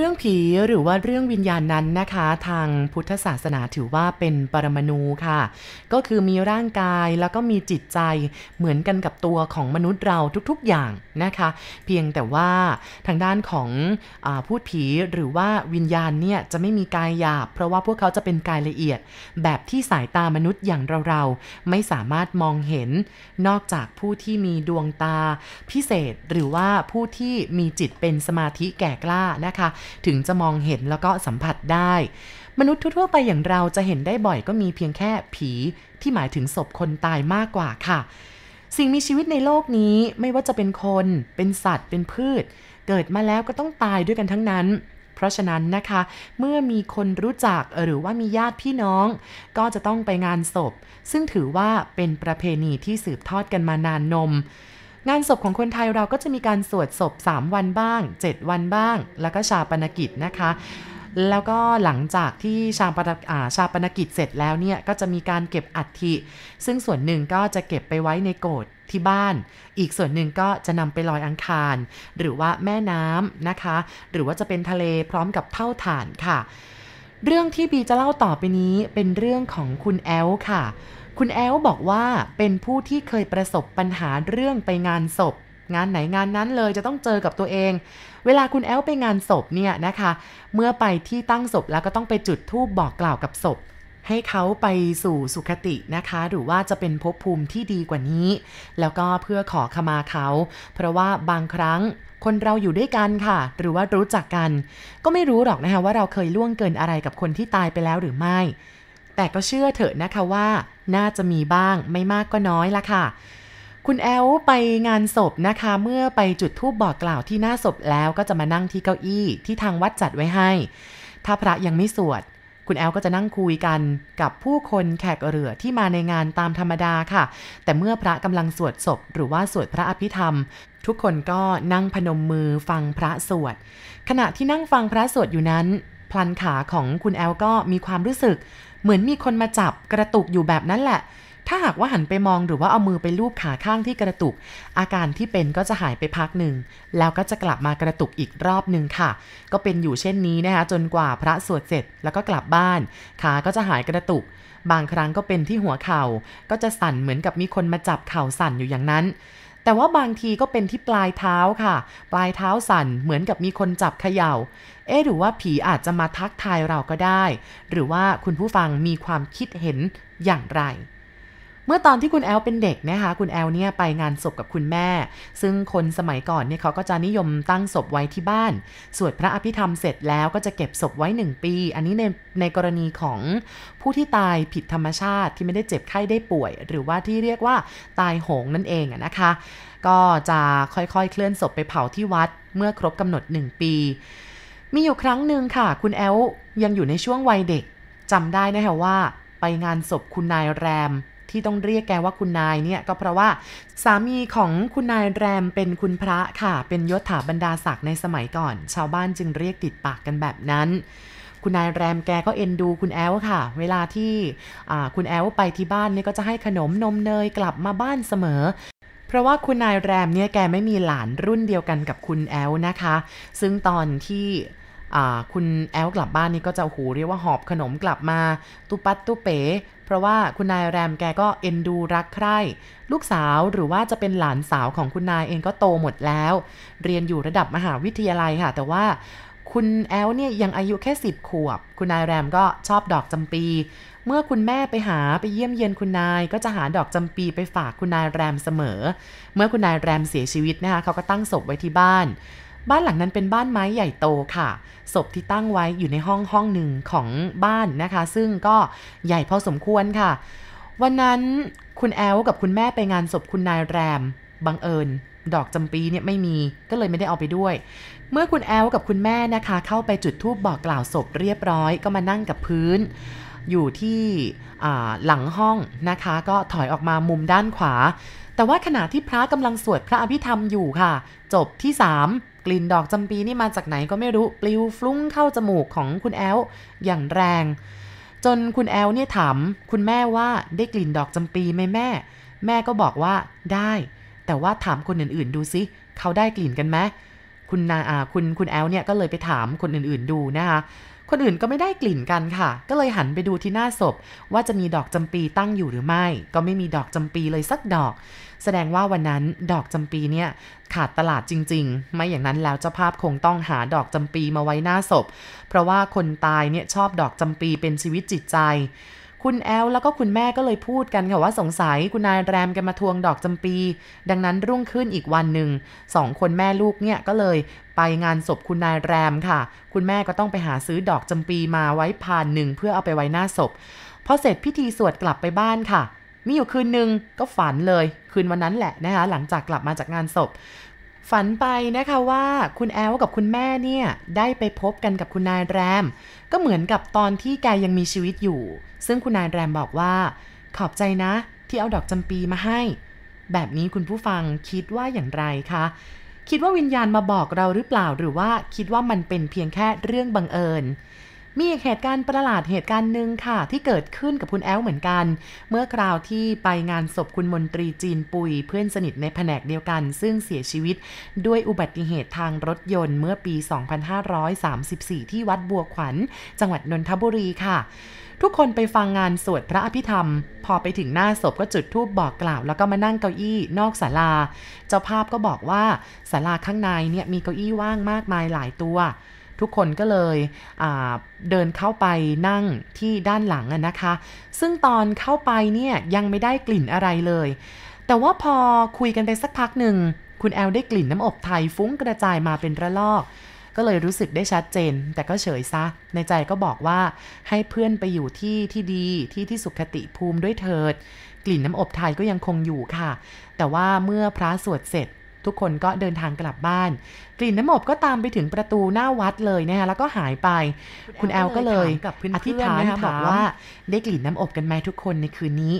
เรื่องผีหรือว่าเรื่องวิญญาณนั้นนะคะ ทางพุทธศาสนาถือว่าเป็นปรมาณูค่ะ ก็คือมีร่างกายแล้วก็มีจิตใจเหมือนกันกับตัวของมนุษย์เราทุกๆอย่างนะคะ เพียงแต่ว่าทางด้านของอพูดผีหรือว่าวิญญาณเนี่ยจะไม่มีกายหยาบ เพราะว่าพวกเขาจะเป็นกายละเอียด แบบที่สายตามนุษย์อย่างเราๆไม่สามารถมองเห็น นอกจากผู้ที่มีดวงตาพิเศษหรือว่าผู้ที่มีจิตเป็นสมาธิแก่กล้านะคะถึงจะมองเห็นแล้วก็สัมผัสได้ มนุษย์ทั่วไปอย่างเราจะเห็นได้บ่อยก็มีเพียงแค่ผีที่หมายถึงศพคนตายมากกว่าค่ะ สิ่งมีชีวิตในโลกนี้ไม่ว่าจะเป็นคน เป็นสัตว์ เป็นพืช เกิดมาแล้วก็ต้องตายด้วยกันทั้งนั้นเพราะฉะนั้นนะคะ เมื่อมีคนรู้จักหรือว่ามีญาติพี่น้อง ก็จะต้องไปงานศพ ซึ่งถือว่าเป็นประเพณีที่สืบทอดกันมานานนม งานศพของคนไทยเราก็จะมีการสวดศพ 3 วันบ้าง 7 วันบ้าง แล้วก็ชาปนกิจนะคะ แล้วก็หลังจากที่ชาปนชาปนกิจเสร็จแล้วเนี่ย ก็จะมีการเก็บอัฐิ ซึ่งส่วนหนึ่งก็จะเก็บไปไว้ในโกดที่บ้าน อีกส่วนหนึ่งก็จะนำไปลอยอังคาร หรือว่าแม่น้ำนะคะ หรือว่าจะเป็นทะเลพร้อมกับเท่าฐานค่ะ เรื่องที่บีจะเล่าต่อไปนี้เป็นเรื่องของคุณแอลค่ะ คุณแอลบอกว่าเป็นผู้ที่เคยประสบปัญหาเรื่องไปงานศพ งานไหนงานนั้นเลยจะต้องเจอกับตัวเอง เวลาคุณแอลไปงานศพเนี่ยนะคะ เมื่อไปที่ตั้งศพแล้วก็ต้องไปจุดธูปบอกกล่าวกับศพให้เขาไปสู่สุคตินะคะ หรือว่าจะเป็นภพภูมิที่ดีกว่านี้ แล้วก็เพื่อขอขมาเขา เพราะว่าบางครั้งคนเราอยู่ด้วยกันค่ะ หรือว่ารู้จักกัน ก็ไม่รู้หรอกนะคะว่าเราเคยล่วงเกินอะไรกับคนที่ตายไปแล้วหรือไม่ แต่ก็เชื่อเถอะนะคะว่า น่าจะมีบ้างไม่มากก็น้อยละค่ะ คุณแอลไปงานศพนะคะ เมื่อไปจุดธูปบอกกล่าวที่หน้าศพแล้วก็จะมานั่งที่เก้าอี้ที่ทางวัดจัดไว้ให้ ถ้าพระยังไม่สวดคุณแอลก็จะนั่งคุยกันกับผู้คนแขกเรือที่มาในงานตามธรรมดาค่ะ แต่เมื่อพระกำลังสวดศพ หรือว่าสวดพระอภิธรรม ทุกคนก็นั่งพนมมือฟังพระสวด ขณะที่นั่งฟังพระสวดอยู่นั้น พลันขาของคุณแอลก็มีความรู้สึก เหมือนมีคนมาจับกระตุกอยู่แบบนั้นแหละ ถ้าหากว่าหันไปมองหรือว่าเอามือไปลูบขาข้างที่กระตุก อาการที่เป็นก็จะหายไปพักหนึ่ง แล้วก็จะกลับมากระตุกอีกรอบหนึ่งค่ะ ก็เป็นอยู่เช่นนี้นะคะจนกว่าพระสวดเสร็จแล้วก็กลับบ้าน ขาก็จะหายกระตุก บางครั้งก็เป็นที่หัวเข่า ก็จะสั่นเหมือนกับมีคนมาจับเข่าสั่นอยู่อย่างนั้น แต่ว่าบางทีก็เป็นที่ปลายเท้าค่ะ ปลายเท้าสั่นเหมือนกับมีคนจับเขยา่า เอ๊หรือว่าผีอาจจะมาทักทายเราก็ได้ หรือว่าคุณผู้ฟังมีความคิดเห็นอย่างไร เมื่อตอนที่คุณแอลเป็นเด็กนะคะคุณแอลเนี่ยไปงานศพกับคุณแม่ ซึ่งคนสมัยก่อนเนี่ยเขาก็จะนิยมตั้งศพไว้ที่บ้าน สวดพระอภิธรรมเสร็จแล้วก็จะเก็บศพไว้หนึ่งปี อันนี้ในในกรณีของผู้ที่ตายผิดธรรมชาติที่ไม่ได้เจ็บไข้ได้ป่วย หรือว่าที่เรียกว่าตายโหงนั่นเองนะคะ ก็จะค่อยๆ เคลื่อนศพไปเผาที่วัดเมื่อครบกำหนด 1 ปี มีอยู่ครั้งหนึ่งค่ะ คุณแอลยังอยู่ในช่วงวัยเด็กจำได้นะคะว่าไปงานศพคุณนายแรม ที่ต้องเรียกแกว่าคุณนายเนี่ยก็เพราะว่าสามีของคุณนายแรมเป็นคุณพระค่ะ เป็นยศถาบรรดาศักดิ์ในสมัยก่อน ชาวบ้านจึงเรียกติดปากกันแบบนั้นคุณนายแรมแกก็เอ็นดูคุณแอลค่ะ เวลาที่คุณแอลไปที่บ้านเนี่ยก็จะให้ขนมนมเนยกลับมาบ้านเสมอ เพราะว่าคุณนายแรมเนี่ยแกไม่มีหลานรุ่นเดียวกันกับคุณแอลนะคะ ซึ่งตอนที่คุณแอลกลับบ้านนี่ก็จะหูเรียกว่าหอบขนมกลับมา ตุปัตตุเป๋ เพราะว่าคุณนายแรมแกก็เอ็นดูรักใคร่ลูกสาวหรือว่าจะเป็นหลานสาวของคุณนายเองก็โตหมดแล้ว เรียนอยู่ระดับมหาวิทยาลัยค่ะ แต่ว่าคุณแอลเนี่ยยังอายุแค่สิบขวบ คุณนายแรมก็ชอบดอกจำปี เมื่อคุณแม่ไปหาไปเยี่ยมเยียนคุณนาย ก็จะหาดอกจำปีไปฝากคุณนายแรมเสมอ เมื่อคุณนายแรมเสียชีวิตนะคะเขาก็ตั้งศพไว้ที่บ้าน บ้านหลังนั้นเป็นบ้านไม้ใหญ่โตค่ะ ศพที่ตั้งไว้อยู่ในห้องห้องหนึ่งของบ้านนะคะ ซึ่งก็ใหญ่พอสมควรค่ะ วันนั้นคุณแอลกับคุณแม่ไปงานศพคุณนายแรม บังเอิญ ดอกจำปีเนี่ยไม่มีก็เลยไม่ได้เอาไปด้วย เมื่อคุณแอลกับคุณแม่นะคะ เข้าไปจุดธูปบอกกล่าวศพเรียบร้อย ก็มานั่งกับพื้น อยู่ที่หลังห้องนะคะ ก็ถอยออกมามุมด้านขวาแต่ว่าขณะที่พระกำลังสวดพระอภิธรรมอยู่ค่ะ จบที่ 3 ลิ่นดอกจำปีนี่มาจากไหนก็ไม่รู้ปลิวฟลุ้งเข้าจมูกของคุณแอลอย่างแรง จนคุณแอลเนี่ยถามคุณแม่ว่าได้กลิ่นดอกจำปีไหมแม่ แม่ก็บอกว่าได้ แต่ว่าถามคนอื่นๆ ดูซิเขาได้กลิ่นกันไหมคุณนาอาคุณคุณแอลเนี่ยก็เลยไปถามคนอื่นๆดูนะคะ คนอื่นก็ไม่ได้กลิ่นกันค่ะ ก็เลยหันไปดูที่หน้าศพ ว่าจะมีดอกจำปีตั้งอยู่หรือไม่ ก็ไม่มีดอกจำปีเลยสักดอก แสดงว่าวันนั้นดอกจำปีเนี่ยขาดตลาดจริง ๆ ไม่อย่างนั้นแล้วเจ้าภาพคงต้องหาดอกจำปีมาไว้หน้าศพ เพราะว่าคนตายเนี่ยชอบดอกจำปีเป็นชีวิตจิตใจ คุณแอลแล้วก็คุณแม่ก็เลยพูดกันค่ะว่าสงสัยคุณนายแรมกันมาทวงดอกจำปี ดังนั้นรุ่งขึ้นอีกวันหนึ่งสองคนแม่ลูกเนี่ยก็เลยไปงานศพคุณนายแรมค่ะ คุณแม่ก็ต้องไปหาซื้อดอกจำปีมาไว้พานหนึ่งเพื่อเอาไปไว้หน้าศพพอเสร็จพิธีสวดกลับไปบ้านค่ะ มีอยู่คืนหนึ่งก็ฝันเลย คืนวันนั้นแหละนะคะหลังจากกลับมาจากงานศพ ฝันไปนะคะว่าคุณแอลกับคุณแม่เนี่ย ได้ไปพบกันกับคุณนายแรม ก็เหมือนกับตอนที่แกยังมีชีวิตอยู่ ซึ่งคุณนายแรมบอกว่า ขอบใจนะ ที่เอาดอกจำปีมาให้ แบบนี้คุณผู้ฟังคิดว่าอย่างไรคะ คิดว่าวิญญาณมาบอกเราหรือเปล่าหรือว่าคิดว่ามันเป็นเพียงแค่เรื่องบังเอิญ มีเหตุการณ์ประหลาดเหตุการณ์หนึ่งค่ะ ที่เกิดขึ้นกับคุณแอลเหมือนกัน เมื่อคราวที่ไปงานศพคุณมนตรีจีนปุย เพื่อนสนิทในแผนกเดียวกัน ซึ่งเสียชีวิตด้วยอุบัติเหตุทางรถยนต์เมื่อปี 2534 ที่วัดบัวขวัญ จังหวัดนนทบุรีค่ะทุกคนไปฟังงานสวดพระอภิธรรม พอไปถึงหน้าศพก็จุดธูปบอกกล่าว แล้วก็มานั่งเก้าอี้นอกศาลา เจ้าภาพก็บอกว่าศาลาข้างในเนี่ยมีเก้าอี้ว่างมากมายหลายตัว ทุกคนก็เลยเดินเข้าไปนั่งที่ด้านหลังนะคะ ซึ่งตอนเข้าไปเนี่ยยังไม่ได้กลิ่นอะไรเลย แต่ว่าพอคุยกันไปสักพักหนึ่งคุณแอลได้กลิ่นน้ำอบไทยฟุ้งกระจายมาเป็นระลอก ก็เลยรู้สึกได้ชัดเจน แต่ก็เฉยซะ ในใจก็บอกว่าให้เพื่อนไปอยู่ที่ที่ดีที่ที่สุขติภูมิด้วยเถิด กลิ่นน้ำอบไทยก็ยังคงอยู่ค่ะ แต่ว่าเมื่อพระสวดเสร็จ ทุกคนก็เดินทางกลับบ้าน กลิ่นน้ำอบก็ตามไปถึงประตูหน้าวัดเลยนะคะแล้วก็หายไป คุณแอลก็เลยกับอธิษฐานนะคะบอกว่าได้กลิ่นน้ำอบกันไหมทุกคนในคืนนี้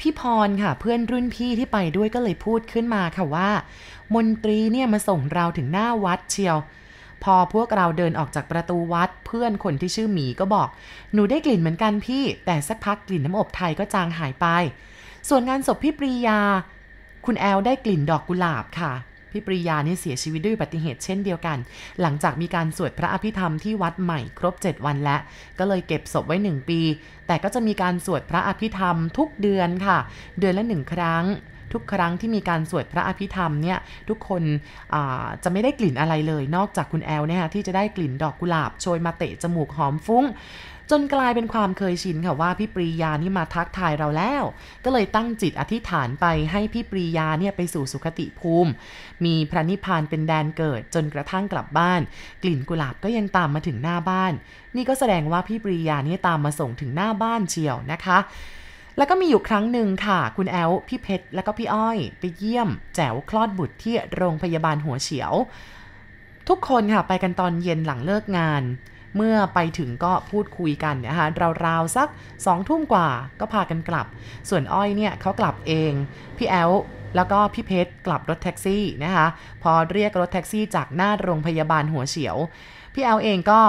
พี่พรค่ะเพื่อนรุ่นพี่ที่ไปด้วยก็เลยพูดขึ้นมาค่ะว่า มนตรีเนี่ยมาส่งเราถึงหน้าวัดเชียว พอพวกเราเดินออกจากประตูวัด เพื่อนคนที่ชื่อหมีก็บอก หนูได้กลิ่นเหมือนกันพี่ แต่สักพักกลิ่นน้ำอบไทยก็จางหายไป ส่วนงานศพพี่ปรียา คุณแอลได้กลิ่นดอกกุหลาบค่ะพี่ปรียานี่เสียชีวิตด้วยอุบัติเหตุเช่นเดียวกัน หลังจากมีการสวดพระอภิธรรมที่วัดใหม่ครบ 7 วันแล้ว ก็เลยเก็บศพไว้ 1 ปี แต่ก็จะมีการสวดพระอภิธรรมทุกเดือนค่ะ เดือนละหนึ่งครั้ง ทุกครั้งที่มีการสวดพระอภิธรรมเนี่ย ทุกคนจะไม่ได้กลิ่นอะไรเลย นอกจากคุณแอลเนี่ยที่จะได้กลิ่นดอกกุหลาบโชยมาเตะจมูกหอมฟุ้ง จนกลายเป็นความเคยชินค่ะว่าพี่ปรียานี่มาทักทายเราแล้ว ก็เลยตั้งจิตอธิษฐานไปให้พี่ปรียาเนี่ยไปสู่สุคติภูมิ มีพระนิพพานเป็นแดนเกิดจนกระทั่งกลับบ้าน กลิ่นกุหลาบก็ยังตามมาถึงหน้าบ้าน นี่ก็แสดงว่าพี่ปรียานี่ตามมาส่งถึงหน้าบ้านเชียวนะคะแล้วก็มีอยู่ครั้งหนึ่งค่ะ คุณแอลพี่เพชรแล้วก็พี่อ้อย ไปเยี่ยม แจ๋วคลอดบุตรที่โรงพยาบาลหัวเฉียว ทุกคนค่ะไปกันตอนเย็นหลังเลิกงาน เมื่อไปถึงก็พูดคุยกันนะคะราวๆสักสองทุ่มกว่าก็พากันกลับ ส่วนอ้อยเนี่ยเขากลับเอง พี่แอลแล้วก็พี่เพชรกลับรถแท็กซี่นะคะ พอเรียกรถแท็กซี่จากหน้าโรงพยาบาลหัวเฉียว พี่แอลเองก็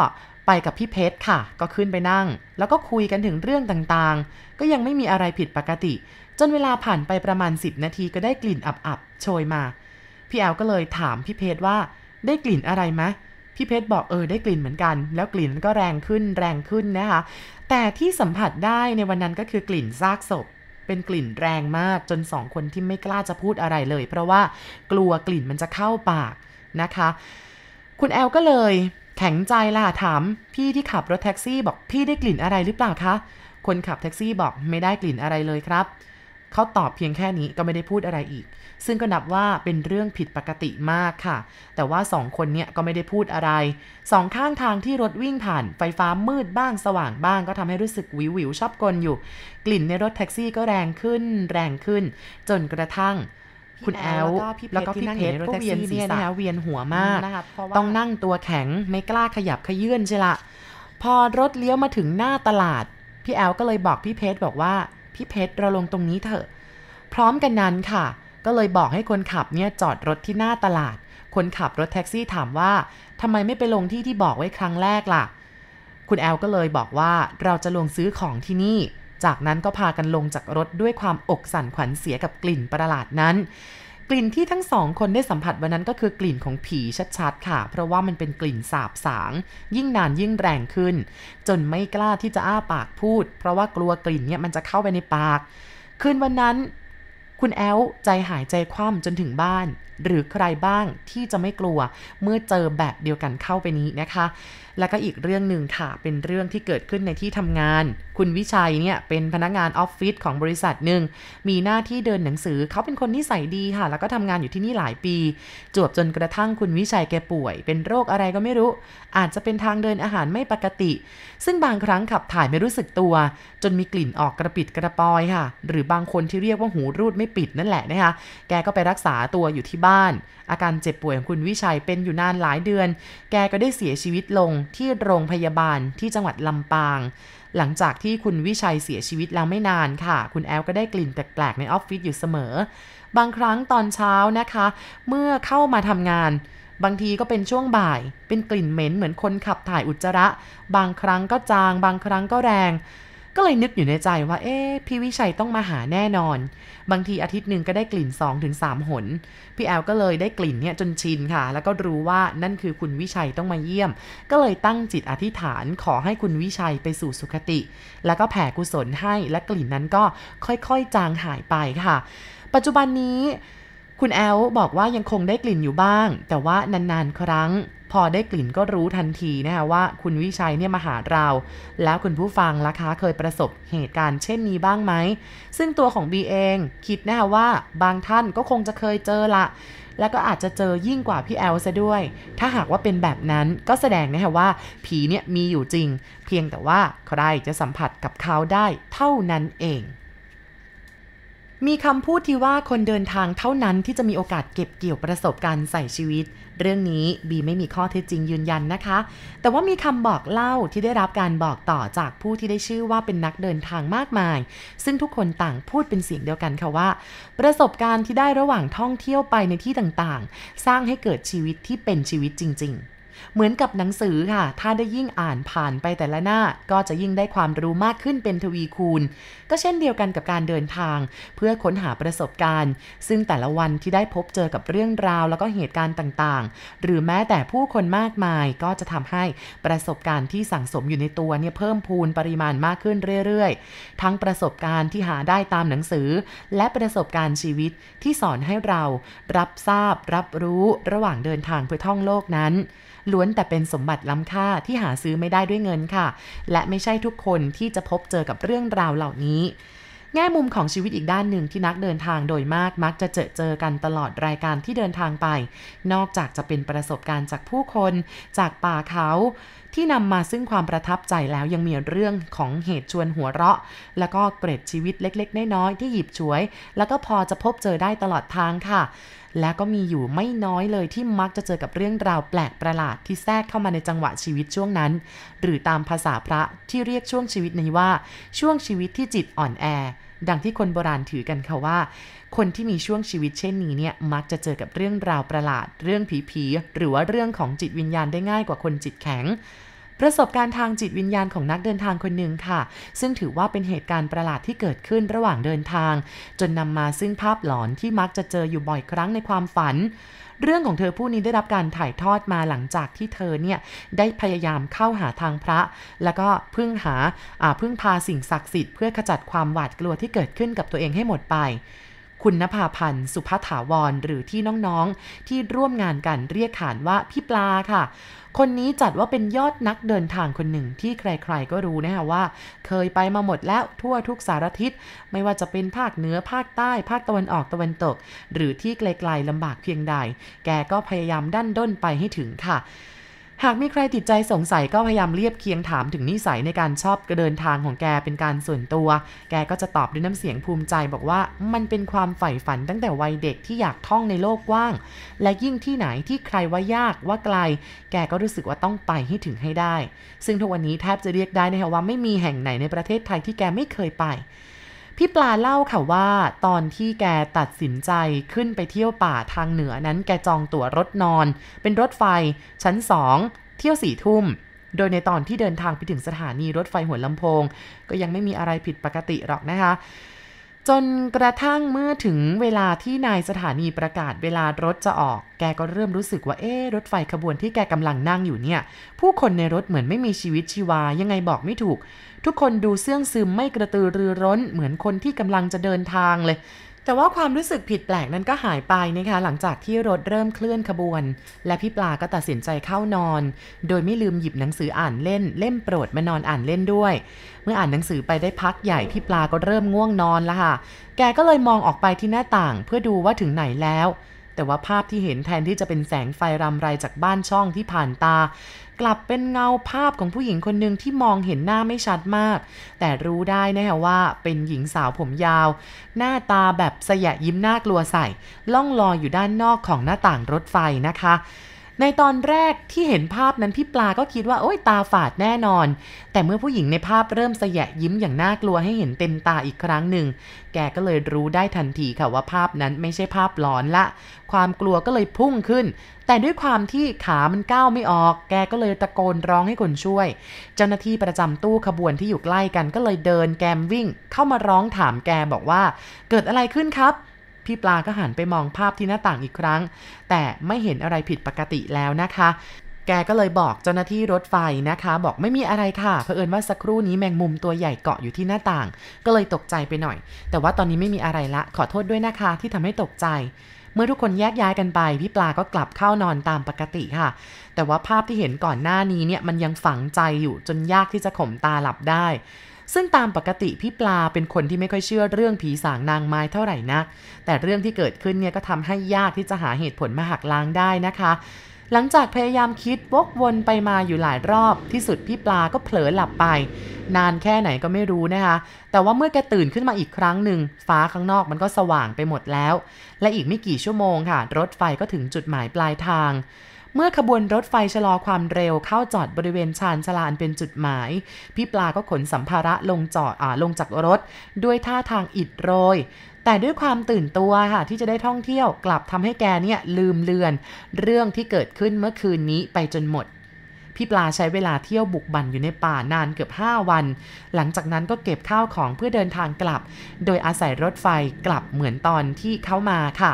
ไปกับพี่เพชรค่ะ ก็ขึ้นไปนั่ง แล้วก็คุยกันถึงเรื่องต่างๆ ก็ยังไม่มีอะไรผิดปกติ จนเวลาผ่านไปประมาณ 10 นาทีก็ได้กลิ่นอับๆโชยมา พี่แอลก็เลยถามพี่เพชรว่าได้กลิ่นอะไรไหม พี่เพชรบอกเออได้กลิ่นเหมือนกัน แล้วกลิ่นก็แรงขึ้นแรงขึ้นนะคะ แต่ที่สัมผัสได้ในวันนั้นก็คือกลิ่นซากศพ เป็นกลิ่นแรงมากจนสองคนที่ไม่กล้าจะพูดอะไรเลย เพราะว่ากลัวกลิ่นมันจะเข้าปากนะคะ คุณแอลก็เลยแข็งใจล่ะถาม พี่ที่ขับรถแท็กซี่บอกพี่ได้กลิ่นอะไรหรือเปล่าคะ คนขับแท็กซี่บอกไม่ได้กลิ่นอะไรเลยครับ เขาตอบเพียงแค่นี้ก็ไม่ได้พูดอะไรอีก ซึ่งก็นับว่าเป็นเรื่องผิดปกติมากค่ะ แต่ว่าสองคนเนี้ยก็ไม่ได้พูดอะไรสองข้างทางที่รถวิ่งผ่านไฟฟ้ามืดบ้างสว่างบ้างก็ทำให้รู้สึกวิววิวชอบกลอยู่ กลิ่นในรถแท็กซี่ก็แรงขึ้น แรงขึ้น จนกระทั่งคุณแอลแล้วก็พี่เพชรก็เวียนเนี่ยนะคะเวียนหัวมาก ต้องนั่งตัวแข็งไม่กล้าขยับขยื่นใช่ละ พอรถเลี้ยวมาถึงหน้าตลาด พี่แอลก็เลยบอกพี่เพชรบอกว่า พี่เพชรเราลงตรงนี้เถอะ พร้อมกันนั้นค่ะ ก็เลยบอกให้คนขับเนี่ยจอดรถที่หน้าตลาด คนขับรถแท็กซี่ถามว่าทำไมไม่ไปลงที่ที่บอกไว้ครั้งแรกล่ะ คุณแอลก็เลยบอกว่าเราจะลงซื้อของที่นี่ จากนั้นก็พากันลงจากรถด้วยความอกสั่นขวัญเสียกับกลิ่นประหลาดนั้น กลิ่นที่ทั้งสองคนได้สัมผัสวันนั้นก็คือกลิ่นของผีชัดๆค่ะ เพราะว่ามันเป็นกลิ่นสาบสาง ยิ่งนานยิ่งแรงขึ้น จนไม่กล้าที่จะอ้าปากพูด เพราะว่ากลัวกลิ่นเนี่ยมันจะเข้าไปในปาก คืนวันนั้น คุณแอลใจหายใจคว่ำจนถึงบ้าน หรือใครบ้างที่จะไม่กลัวเมื่อเจอแบบเดียวกันเข้าไปนี้นะคะ แล้วก็อีกเรื่องหนึ่งค่ะ เป็นเรื่องที่เกิดขึ้นในที่ทำงาน คุณวิชัยเนี่ยเป็นพนักงานออฟฟิศของบริษัทหนึ่ง มีหน้าที่เดินหนังสือเขาเป็นคนที่ใส่ดีค่ะ แล้วก็ทำงานอยู่ที่นี่หลายปี จวบจนกระทั่งคุณวิชัยแกป่วย เป็นโรคอะไรก็ไม่รู้ อาจจะเป็นทางเดินอาหารไม่ปกติ ซึ่งบางครั้งขับถ่ายไม่รู้สึกตัว จนมีกลิ่นออกกระปิดกระปอยค่ะ หรือบางคนที่เรียกว่าหูรูดไม่ปิดนั่นแหละนะคะ แกก็ไปรักษาตัวอยู่ที่บ้าน อาการเจ็บป่วยของคุณวิชัยเป็นอยู่นานหลายเดือน แกก็ได้เสียชีวิตลงที่โรงพยาบาลที่จังหวัดลำปาง หลังจากที่คุณวิชัยเสียชีวิตแล้วไม่นานค่ะ คุณแอลก็ได้กลิ่นแปลกๆในออฟฟิศอยู่เสมอ บางครั้งตอนเช้านะคะ เมื่อเข้ามาทำงานบางทีก็เป็นช่วงบ่าย เป็นกลิ่นเหม็นเหมือนคนขับถ่ายอุจจาระ บางครั้งก็จาง บางครั้งก็แรง ก็เลยนึกอยู่ในใจว่า เอ๊พี่วิชัยต้องมาหาแน่นอน บางทีอาทิตย์หนึ่งก็ได้กลิ่น 2-3หน พี่แอลก็เลยได้กลิ่นเนี่ยจนชินค่ะ แล้วก็รู้ว่านั่นคือคุณวิชัยต้องมาเยี่ยม ก็เลยตั้งจิตอธิษฐานขอให้คุณวิชัยไปสู่สุคติ แล้วก็แผ่กุศลให้และกลิ่นนั้นก็ค่อยๆ จางหายไปค่ะ ปัจจุบันนี้ คุณแอลบอกว่ายังคงได้กลิ่นอยู่บ้าง แต่ว่านานๆ ครั้ง พอได้กลิ่นก็รู้ทันทีนะคะว่าคุณวิชัยเนี่ยมาหาเรา แล้วคุณผู้ฟังล่ะคะเคยประสบเหตุการณ์เช่นนี้บ้างไหม ซึ่งตัวของบีเองคิดนะคะว่าบางท่านก็คงจะเคยเจอละแล้วก็อาจจะเจอยิ่งกว่าพี่แอลซะด้วย ถ้าหากว่าเป็นแบบนั้นก็แสดงนะคะว่า ผีเนี่ยมีอยู่จริง เพียงแต่ว่าใครจะสัมผัสกับเขาได้เท่านั้นเอง มีคำพูดที่ว่าคนเดินทางเท่านั้นที่จะมีโอกาสเก็บเกี่ยวประสบการณ์ใส่ชีวิต เรื่องนี้บีไม่มีข้อเท็จจริงยืนยันนะคะ แต่ว่ามีคำบอกเล่าที่ได้รับการบอกต่อจากผู้ที่ได้ชื่อว่าเป็นนักเดินทางมากมาย ซึ่งทุกคนต่างพูดเป็นเสียงเดียวกันค่ะว่า ประสบการณ์ที่ได้ระหว่างท่องเที่ยวไปในที่ต่างๆ สร้างให้เกิดชีวิตที่เป็นชีวิตจริง ๆ เหมือนกับหนังสือค่ะ ถ้าได้ยิ่งอ่านผ่านไปแต่ละหน้า ก็จะยิ่งได้ความรู้มากขึ้นเป็นทวีคูณ ก็เช่นเดียวกันกับการเดินทาง เพื่อค้นหาประสบการณ์ ซึ่งแต่ละวันที่ได้พบเจอกับเรื่องราวแล้วก็เหตุการณ์ต่างๆ หรือแม้แต่ผู้คนมากมายก็จะทำให้ประสบการณ์ที่สั่งสมอยู่ในตัวเนี่ยเพิ่มพูนปริมาณมากขึ้นเรื่อยๆ ทั้งประสบการณ์ที่หาได้ตามหนังสือ และประสบการณ์ชีวิตที่สอนให้เรารับทราบ รับรู้ระหว่างเดินทางเพื่อท่องโลกนั้น ล้วนแต่เป็นสมบัติล้ำค่าที่หาซื้อไม่ได้ด้วยเงินค่ะ และไม่ใช่ทุกคนที่จะพบเจอกับเรื่องราวเหล่านี้แง่มุมของชีวิตอีกด้านหนึ่งที่นักเดินทางโดยมากมักจะเจอเจอกันตลอดรายการที่เดินทางไป นอกจากจะเป็นประสบการณ์จากผู้คน จากป่าเขา ที่นำมาซึ่งความประทับใจแล้วยังมีเรื่องของเหตุชวนหัวเราะ แล้วก็เกร็ดชีวิตเล็กๆ น้อยๆที่หยิบฉวย แล้วก็พอจะพบเจอได้ตลอดทางค่ะ และก็มีอยู่ไม่น้อยเลยที่มักจะเจอกับเรื่องราวแปลกประหลาดที่แทรกเข้ามาในจังหวะชีวิตช่วงนั้น หรือตามภาษาพระที่เรียกช่วงชีวิตนี้ว่า ช่วงชีวิตที่จิตอ่อนแอ ดังที่คนโบราณถือกันค่ะว่า คนที่มีช่วงชีวิตเช่นนี้เนี่ยมักจะเจอกับเรื่องราวประหลาด เรื่องผีๆหรือว่าเรื่องของจิตวิญญาณได้ง่ายกว่าคนจิตแข็ง ประสบการณ์ทางจิตวิญญาณของนักเดินทางคนหนึ่งค่ะ ซึ่งถือว่าเป็นเหตุการณ์ประหลาดที่เกิดขึ้นระหว่างเดินทาง จนนำมาซึ่งภาพหลอนที่มักจะเจออยู่บ่อยครั้งในความฝัน เรื่องของเธอผู้นี้ได้รับการถ่ายทอดมาหลังจากที่เธอเนี่ยได้พยายามเข้าหาทางพระ แล้วก็พึ่งหาพึ่งพาสิ่งศักดิ์สิทธิ์เพื่อขจัดความหวาดกลัวที่เกิดขึ้นกับตัวเองให้หมดไป คุณนภาพันธ์สุภถาวร หรือที่น้องๆ ที่ร่วมงานกันเรียกขานว่าพี่ปลาค่ะ คนนี้จัดว่าเป็นยอดนักเดินทางคนหนึ่งที่ใครๆก็รู้นะคะว่า เคยไปมาหมดแล้วทั่วทุกสารทิศ ไม่ว่าจะเป็นภาคเหนือภาคใต้ ภาคตะวันออกตะวันตก หรือที่ไกลๆลำบากเพียงใด แกก็พยายามดันด้นไปให้ถึงค่ะ หากมีใครติดใจสงสัยก็พยายามเรียบเคียงถามถึงนิสัยในการชอบกระเดินทางของแกเป็นการส่วนตัว แกก็จะตอบด้วยน้ำเสียงภูมิใจบอกว่ามันเป็นความใฝ่ฝันตั้งแต่วัยเด็กที่อยากท่องในโลกกว้าง และยิ่งที่ไหนที่ใครว่ายากว่าไกล แกก็รู้สึกว่าต้องไปให้ถึงให้ได้ ซึ่งทุกวันนี้แทบจะเรียกได้นะคะว่าไม่มีแห่งไหนในประเทศไทยที่แกไม่เคยไป พี่ปลาเล่าค่ะว่า ตอนที่แกตัดสินใจขึ้นไปเที่ยวป่าทางเหนือนั้นแกจองตั๋วรถนอน เป็นรถไฟ ชั้นสองเที่ยวสี่ทุ่ม โดยในตอนที่เดินทางไปถึงสถานีรถไฟหัวลำโพง ก็ยังไม่มีอะไรผิดปกติหรอกนะคะ จนกระทั่งเมื่อถึงเวลาที่นายสถานีประกาศเวลารถจะออก แกก็เริ่มรู้สึกว่าเอ๊รถไฟขบวนที่แกกำลังนั่งอยู่เนี่ย ผู้คนในรถเหมือนไม่มีชีวิตชีวายังไงบอกไม่ถูก ทุกคนดูเสื่องซึมไม่กระตือรือร้น เหมือนคนที่กำลังจะเดินทางเลย แต่ว่าความรู้สึกผิดแปลกนั้นก็หายไปนะคะ หลังจากที่รถเริ่มเคลื่อนขบวน และพี่ปลาก็ตัดสินใจเข้านอน โดยไม่ลืมหยิบหนังสืออ่านเล่น เล่มโปรดมานอนอ่านเล่นด้วย เมื่ออ่านหนังสือไปได้พักใหญ่พี่ปลาก็เริ่มง่วงนอนแล้วค่ะ แกก็เลยมองออกไปที่หน้าต่าง เพื่อดูว่าถึงไหนแล้ว แต่ว่าภาพที่เห็นแทนที่จะเป็นแสงไฟรำไรจากบ้านช่องที่ผ่านตา กลับเป็นเงาภาพของผู้หญิงคนหนึ่งที่มองเห็นหน้าไม่ชัดมาก แต่รู้ได้นะฮะว่าเป็นหญิงสาวผมยาว หน้าตาแบบสยะยิ้มน่ากลัวใส่ ล่องลอยอยู่ด้านนอกของหน้าต่างรถไฟนะคะ ในตอนแรกที่เห็นภาพนั้นพี่ปลาก็คิดว่าโอ้ยตาฝาดแน่นอน แต่เมื่อผู้หญิงในภาพเริ่มสยะยิ้มอย่างน่ากลัวให้เห็นเต็มตาอีกครั้งหนึ่ง แกก็เลยรู้ได้ทันทีค่ะว่าภาพนั้นไม่ใช่ภาพหลอนละ ความกลัวก็เลยพุ่งขึ้น แต่ด้วยความที่ขามันก้าวไม่ออก แกก็เลยตะโกนร้องให้คนช่วย เจ้าหน้าที่ประจำตู้ขบวนที่อยู่ใกล้กันก็เลยเดินแกมวิ่ง เข้ามาร้องถามแกบอกว่า เกิดอะไรขึ้นครับ พี่ปลาก็หันไปมองภาพที่หน้าต่างอีกครั้ง แต่ไม่เห็นอะไรผิดปกติแล้วนะคะ แกก็เลยบอกเจ้าหน้าที่รถไฟนะคะ บอกไม่มีอะไรค่ะเผอิญว่าสักครู่นี้แมงมุมตัวใหญ่เกาะอยู่ที่หน้าต่าง ก็เลยตกใจไปหน่อย แต่ว่าตอนนี้ไม่มีอะไรละ ขอโทษด้วยนะคะที่ทำให้ตกใจเมื่อทุกคนแยกย้ายกันไป พี่ปลาก็กลับเข้านอนตามปกติค่ะ แต่ว่าภาพที่เห็นก่อนหน้านี้เนี่ยมันยังฝังใจอยู่จนยากที่จะข่มตาหลับได้ ซึ่งตามปกติพี่ปลาเป็นคนที่ไม่ค่อยเชื่อเรื่องผีสางนางไม้เท่าไหร่นัก แต่เรื่องที่เกิดขึ้นเนี่ยก็ทำให้ยากที่จะหาเหตุผลมาหักล้างได้นะคะหลังจากพยายามคิดวกวนไปมาอยู่หลายรอบ ที่สุดพี่ปลาก็เผลอหลับไป นานแค่ไหนก็ไม่รู้นะคะ แต่ว่าเมื่อแกตื่นขึ้นมาอีกครั้งหนึ่ง ฟ้าข้างนอกมันก็สว่างไปหมดแล้ว และอีกไม่กี่ชั่วโมงค่ะ รถไฟก็ถึงจุดหมายปลายทาง เมื่อขบวนรถไฟชะลอความเร็วเข้าจอดบริเวณชานชลานเป็นจุดหมาย พี่ปลาก็ขนสัมภาระลงจอดอลงจากรถ ด้วยท่าทางอิดโรย แต่ด้วยความตื่นตัวค่ะที่จะได้ท่องเที่ยวกลับทำให้แกเนี่ยลืมเลือน เรื่องที่เกิดขึ้นเมื่อคืนนี้ไปจนหมดพี่ปลาใช้เวลาเที่ยวบุกบั่นอยู่ในป่านานเกือบ 5 วัน หลังจากนั้นก็เก็บข้าวของเพื่อเดินทางกลับ โดยอาศัยรถไฟกลับเหมือนตอนที่เข้ามาค่ะ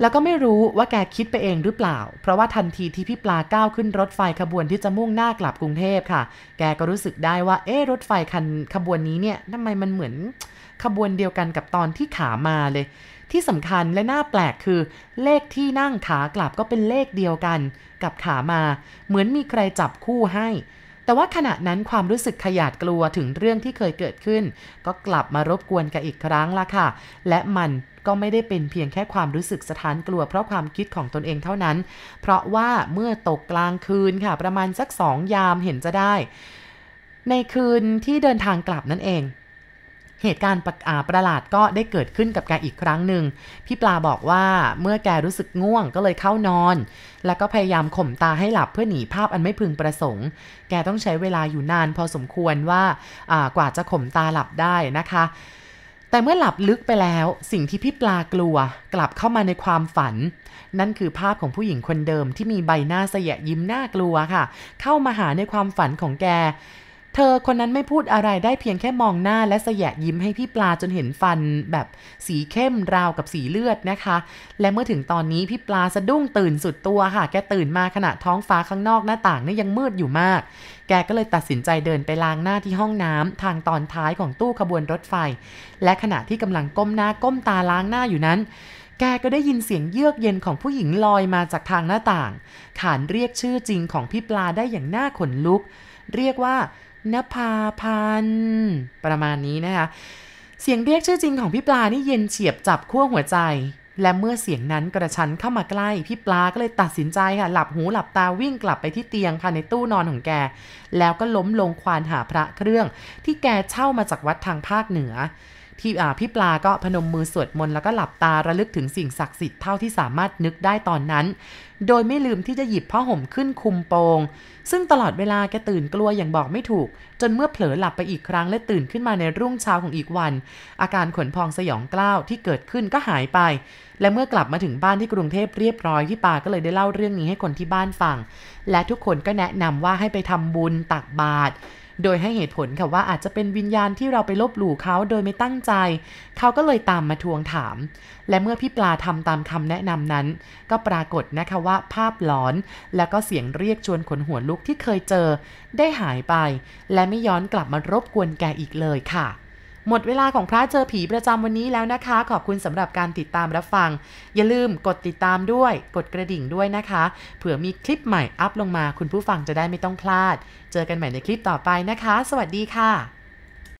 แล้วก็ไม่รู้ว่าแกคิดไปเองหรือเปล่า เพราะว่าทันทีที่พี่ปลาก้าวขึ้นรถไฟขบวนที่จะมุ่งหน้ากลับกรุงเทพค่ะ แกก็รู้สึกได้ว่า เอ๊รถไฟคันขบวนนี้เนี่ยทำไมมันเหมือนขบวนเดียวกันกับตอนที่ขามาเลย ที่สำคัญและน่าแปลกคือ เลขที่นั่งขากลับก็เป็นเลขเดียวกัน กับขามา เหมือนมีใครจับคู่ให้ แต่ว่าขณะนั้นความรู้สึกขยาดกลัวถึงเรื่องที่เคยเกิดขึ้น ก็กลับมารบกวนกันอีกครั้งละค่ะ และมัน ก็ไม่ได้เป็นเพียงแค่ความรู้สึกสถานกลัวเพราะความคิดของตนเองเท่านั้น เพราะว่าเมื่อตกกลางคืนค่ะ ประมาณสักสองยามเห็นจะได้ ในคืนที่เดินทางกลับนั่นเองเหตุการณ์ประประหลาดก็ได้เกิดขึ้นกับแกอีกครั้งหนึ่ง พี่ปลาบอกว่าเมื่อแกรู้สึกง่วงก็เลยเข้านอน แล้วก็พยายามข่มตาให้หลับเพื่อหนีภาพอันไม่พึงประสงค์ แกต้องใช้เวลาอยู่นานพอสมควรว่า กว่าจะข่มตาหลับได้นะคะ แต่เมื่อหลับลึกไปแล้วสิ่งที่พี่ปลากลัวกลับเข้ามาในความฝัน นั่นคือภาพของผู้หญิงคนเดิมที่มีใบหน้าเสยะยิ้มน่ากลัวค่ะ เข้ามาหาในความฝันของแก เธอคนนั้นไม่พูดอะไรได้เพียงแค่มองหน้าและเสยะยิ้มให้พี่ปลาจนเห็นฟันแบบสีเข้มราวกับสีเลือดนะคะ และเมื่อถึงตอนนี้พี่ปลาสะดุ้งตื่นสุดตัวค่ะ แกตื่นมาขณะท้องฟ้าข้างนอกหน้าต่างนี่ยังมืดอยู่มาก แกก็เลยตัดสินใจเดินไปล้างหน้าที่ห้องน้ำทางตอนท้ายของตู้ขบวนรถไฟ และขณะที่กำลังก้มหน้าก้มตาล้างหน้าอยู่นั้นแกก็ได้ยินเสียงเยือกเย็นของผู้หญิงลอยมาจากทางหน้าต่าง ขานเรียกชื่อจริงของพี่ปลาได้อย่างน่าขนลุก เรียกว่า นภาพันธ์ประมาณนี้นะคะ เสียงเรียกชื่อจริงของพี่ปลานี่เย็นเฉียบจับขั้วหัวใจ และเมื่อเสียงนั้นกระชั้นเข้ามาใกล้ พี่ปลาก็เลยตัดสินใจค่ะหลับหูหลับตาวิ่งกลับไปที่เตียงค่ะในตู้นอนของแก แล้วก็ล้มลงควานหาพระเครื่อง ที่แกเช่ามาจากวัดทางภาคเหนือ ที่พี่ปลาก็พนมมือสวดมนต์แล้วก็หลับตาระลึกถึงสิ่งศักดิ์สิทธิ์เท่าที่สามารถนึกได้ตอนนั้น โดยไม่ลืมที่จะหยิบผ้าห่มขึ้นคุมโปง ซึ่งตลอดเวลาแกตื่นกลัวอย่างบอกไม่ถูก จนเมื่อเผลอหลับไปอีกครั้งและตื่นขึ้นมาในรุ่งเช้าของอีกวัน อาการขนพองสยองกล้าวที่เกิดขึ้นก็หายไป และเมื่อกลับมาถึงบ้านที่กรุงเทพเรียบร้อยพี่ปาก็เลยได้เล่าเรื่องนี้ให้คนที่บ้านฟัง และทุกคนก็แนะนำว่าให้ไปทำบุญตักบาตร โดยให้เหตุผลค่ะว่าอาจจะเป็นวิญญาณที่เราไปลบหลู่เขาโดยไม่ตั้งใจ เขาก็เลยตามมาทวงถาม และเมื่อพี่ปลาทำตามคำแนะนำนั้น ก็ปรากฏนะคะว่าภาพหลอน แล้วก็เสียงเรียกชวนขนหัวลุกที่เคยเจอ ได้หายไป และไม่ย้อนกลับมารบกวนแกอีกเลยค่ะ หมดเวลาของพระเจอผีประจำวันนี้แล้วนะคะ ขอบคุณสำหรับการติดตามรับฟัง อย่าลืมกดติดตามด้วย กดกระดิ่งด้วยนะคะ เผื่อมีคลิปใหม่อัพลงมา คุณผู้ฟังจะได้ไม่ต้องพลาด เจอกันใหม่ในคลิปต่อไปนะคะ สวัสดีค่ะ